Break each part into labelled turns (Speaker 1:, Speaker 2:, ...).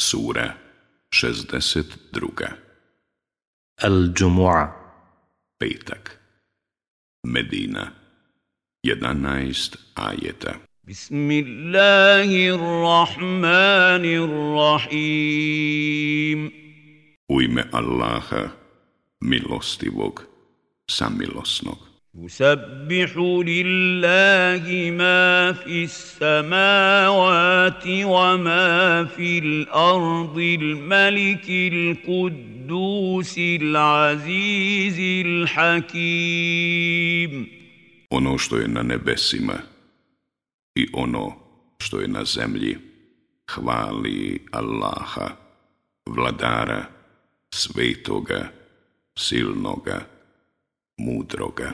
Speaker 1: Sura 62.
Speaker 2: Al-Jumu'a.
Speaker 1: Petak. Medina. 11 ajeta.
Speaker 3: Bismillahirrahmanirrahim.
Speaker 1: U ime Allaha, milostivog, samilosnog.
Speaker 3: يسبح لله ما في السماوات وما في الارض الملك القدوس العزيز الحكيم
Speaker 1: Ono što je na nebesima i ono što je na zemlji, hvali Allaha, vladara, svetoga, silnoga, mudroga.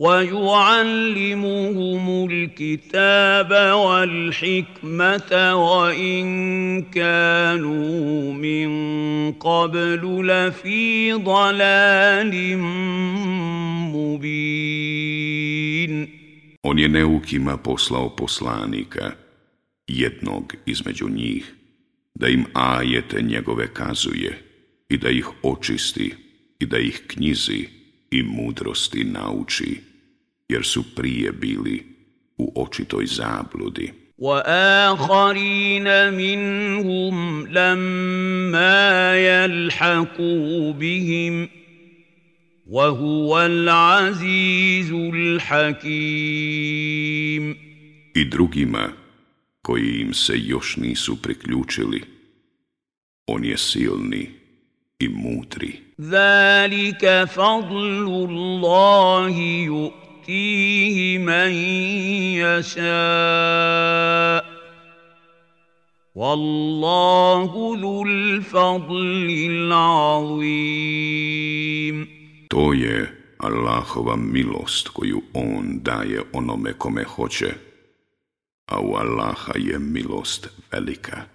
Speaker 3: ويعلمهم الكتاب والحكمة وإن كانوا من قبل لفي ضلال مبين
Speaker 1: On je neukima poslao poslanika, jednog između njih, da im ajete njegove kazuje i da ih očisti i da ih knjizi i mudrosti nauči, jer su prije bili u očitoj zabludi.
Speaker 3: وآخرين منهم لما يلحقوا بهم وهو العزيز الحكيم
Speaker 1: I drugima, koji im se još nisu priključili, on je silni i mutri.
Speaker 3: Zalika fadlu Allahi yu'tihi man yasha. Wallahu dhul fadli l'azim.
Speaker 1: To je Allahova milost koju On daje onome kome hoće, a u Allaha je milost velika.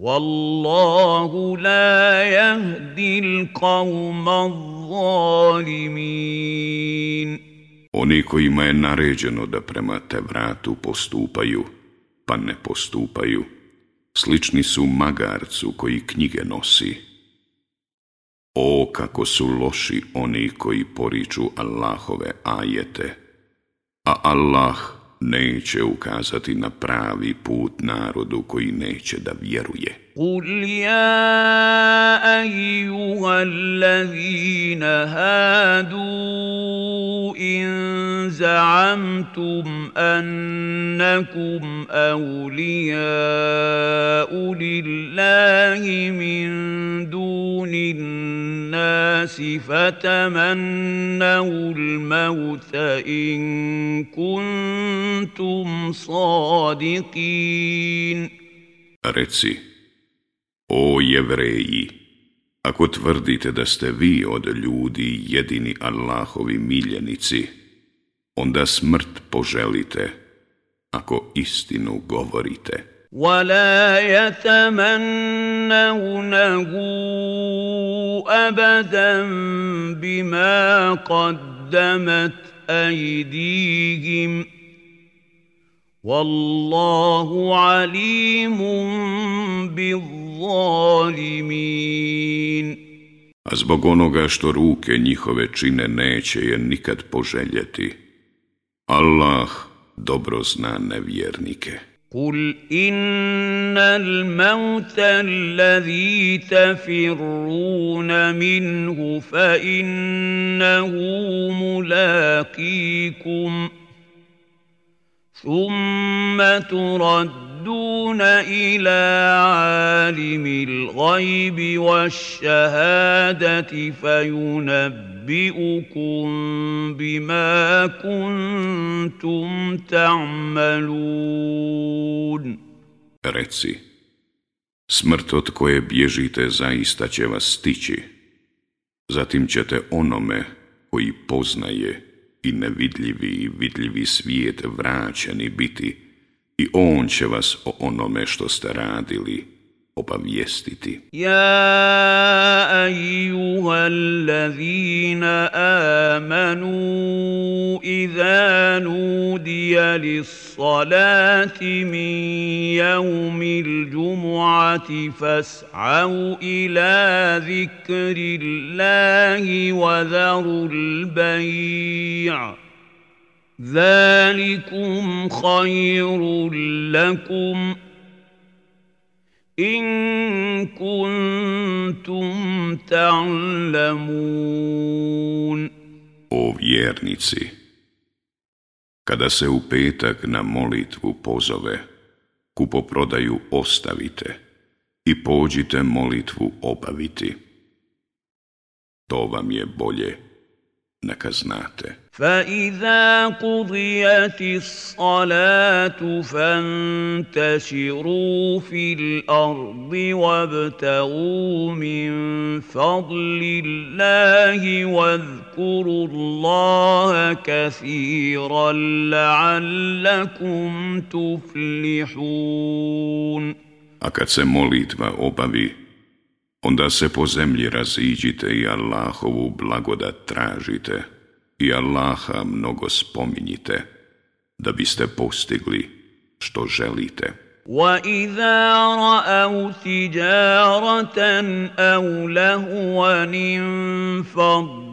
Speaker 3: Wallahu la yahdi al-qawma al-zalimin.
Speaker 1: Oni kojima je naređeno da prema te vratu postupaju, pa ne postupaju, slični su magarcu koji knjige nosi. O, kako su loši oni koji poriču Allahove ajete, a Allah – neće ukazati na pravi put narodu koji neće da vjeruje.
Speaker 3: Qul ja ajuha allazina hadu in za'amtum annakum awliya'u lillahi min dunin الناس فتمنوا الموت ان كنتم صادقين
Speaker 1: Reci, o jevreji, ako tvrdite da ste vi od ljudi jedini Allahovi miljenici, onda smrt poželite, ako istinu govorite.
Speaker 3: ولا يتمنونه ابدا بما قدمت ايديهم والله عليم بالظالمين
Speaker 1: A zbog onoga što ruke njihove čine neće je nikad poželjeti. Allah dobro zna nevjernike.
Speaker 3: قل إن الموت الذي تفرون منه فإنه ملاقيكم ثم تردون إلى عالم الغيب والشهادة فينبئكم بما كنتم تعملون
Speaker 1: Reci, smrt od koje bježite zaista će vas stići, zatim ćete onome koji poznaje i nevidljivi i vidljivi svijet vraćeni biti i on će vas o onome što ste radili obavijestiti.
Speaker 3: Ja ejuha allazina amanu idha nudija lissalati min jevmil džumu'ati fas'au ila zikri Allahi wa dharul baj'a ذلكم خير لكم إن كنتم تعلمون
Speaker 1: O vjernici, kada se u petak na molitvu pozove, kupoprodaju ostavite i pođite molitvu obaviti. To vam je bolje, neka znate.
Speaker 3: فإذا قضيت الصلاة فانتشروا في الأرض وابتغوا من فضل الله واذكروا الله كثيرا لعلكم تفلحون
Speaker 1: A kad se molitva obavi, onda se po zemlji raziđite i Allahovu blagodat tražite. i Allaha mnogo spominjite, da biste postigli što želite.
Speaker 3: وَإِذَا رَأَوْا تِجَارَةً أَوْ لَهْوًا انفَضُّوا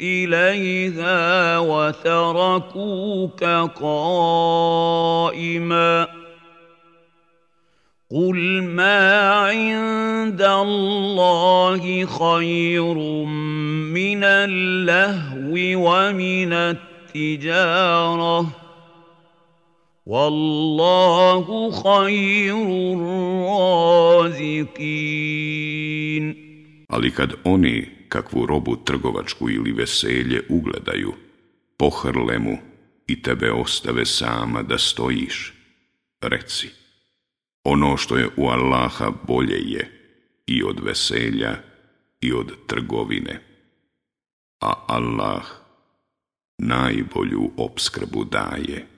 Speaker 3: إِلَيْهَا وَتَرَكُوكَ قَائِمًا قل ما عند الله خير من اللهو ومن التجارة والله خير الرازقين
Speaker 1: Ali kad oni kakvu robu trgovačku ili veselje ugledaju, pohrle mu i tebe ostave sama da stojiš, reci – Ono što je u Allaha bolje je i od veselja i od trgovine. A Allah najbolju obskrbu daje.